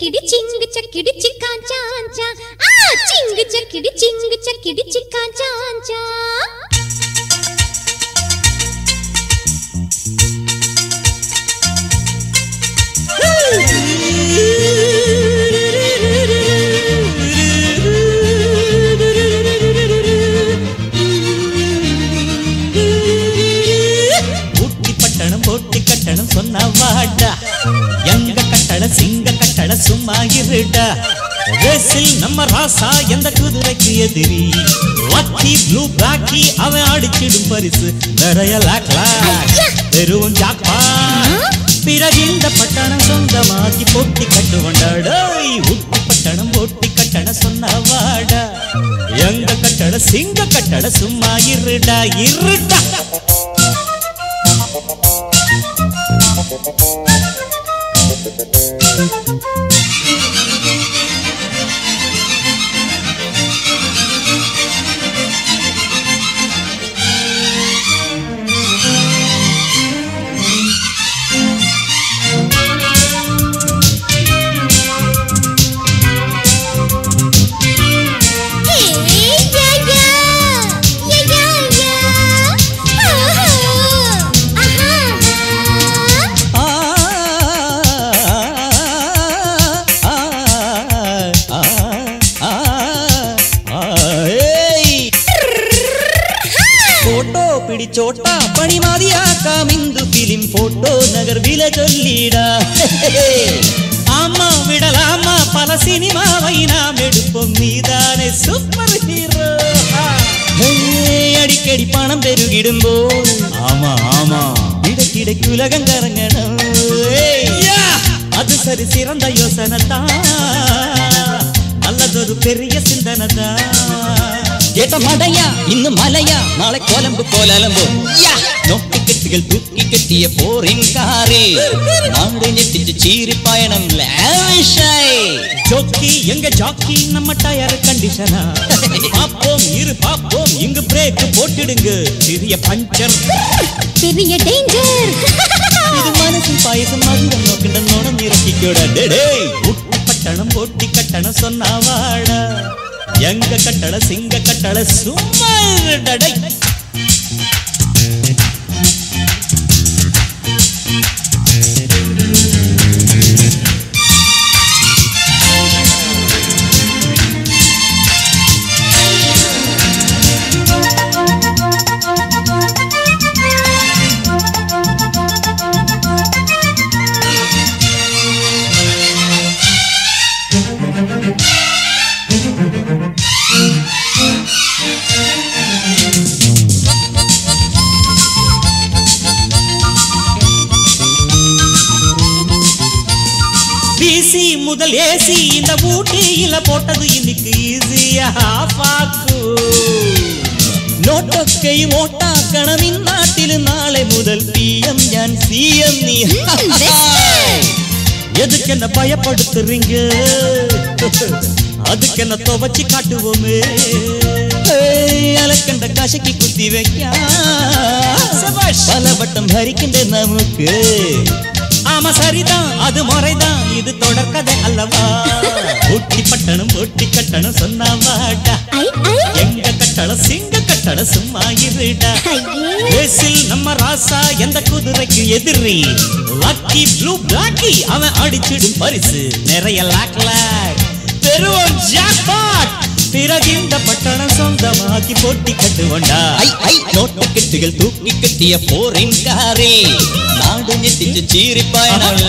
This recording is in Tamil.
చక్కిడి చింగు చక్కిడి చిక్కాంచాంచా ఆ చింగు చక్కిడి చింగు చక్కిడి చిక్కాంచాంచా சும்மா ரேசில் நம்ம ராசா எந்த குதிரைக்கு எதிரி? லக்கி ப்ளூ பிளாக்கி அவன் அடிச்சிடும் பரிசு. நிறைய லாக் லாக். பெரும் ஜாக்பா. பிறகு இந்த பட்டணம் சொந்தமாக்கி போட்டி கட்டுவண்டாடோய் உப்பு பட்டணம் போட்டி கட்டண சொன்ன வாடா. எங்க கட்டட சிங்க கட்டட சும்மா இருடா இருடா. ಫೋಟೋ ಪಿಡಿಚೋಟ ಪಣಿ ಮಾದಿಯಾಕ ಮಿಂದು ಫಿಲಿಂ ಫೋಟೋ ನಗರ್ ವಿಲ சொல்லிடா ஆமா விடலாமா பல சினிமாவை நாம் எடுப்போம் நீதானே சூப்பர் ஹீரோ அடிக்கடி பணம் பெருகிடும்போது ஆமா ஆமா இடைக்கிடைக்கு உலகம் கரங்கணும் ஏய், யா! அது சரி சிறந்த யோசனை தான் நல்லதொரு பெரிய சிந்தனை தான் ஏட்ட மடையா? இன்னும் மலையா? நாளை கோலம்பு கோலம்பு நோட்டு கெட்டுகள் தூக்கி கட்டிய போரின் காரே. நாடு நெட்டிச்சு சீரி பயணம் ஜோக்கி எங்க ஜாக்கி? நம்ம டயர் கண்டிஷனா? பாப்போம் இரு பாப்போம். இங்கு பிரேக் போட்டுடுங்க. சிறிய பஞ்சர் பெரிய டேஞ்சர் இது மனசின் பாயசம் மதுரம் நோக்கின்ற நோடம் இறக்கிக்கூட. டேய் உட்டு பட்டணம் போட்டி கட்டணம் சொன்னா வாடா. எங்க கட்டட சிங்க கட்டட சும்மா முதல் ஏசி இந்த ஊட்டியில போட்டது இன்னைக்கு ஈஸியா பாக்கு നോട്ടൊക്കെയും ഓട്ടാക്കണം ഇന്നാട്ടിൽ നാളെ മുതൽ പി എം ഞാൻ സി എം നീ எதுக்கு என்ன பயப்படுத்துறீங்க அதுக்கு என்ன துவச்சு காட்டுவோமே ഏയ്, അലക്കണ്ട കശക്കി കുത്തി വെക്കാം പലവട്ടം ഭരിക്കണ്ട നമുക്ക് ஆமா சரிதான் அது முறைதான் இது சொன்னதே அல்லவா? ஊட்டி பட்டணம் ஒட்டி கட்டணம் சொன்னாவாடா எங்க கட்டணம் சிங்க கட்டணம் சும்மா இருடா. நம்ம ராசா எந்த குதிரைக்கு எதிரி? லக்கி ப்ளூ பிளாக்கி அவன் அடிச்சிடும் பரிசு. நிறைய லாக் லாக் பெருவோம் ஜாக்பாட் பிறகு இந்த பட்டணம் சொந்தமாக்கி போட்டி கட்டுவோண்டா. ஐ ஐ. நோட்டு கெட்டுகள் தூக்கி கட்டிய போரின் காரில். நாடு நெட்டிச்சு சீரி பயணம்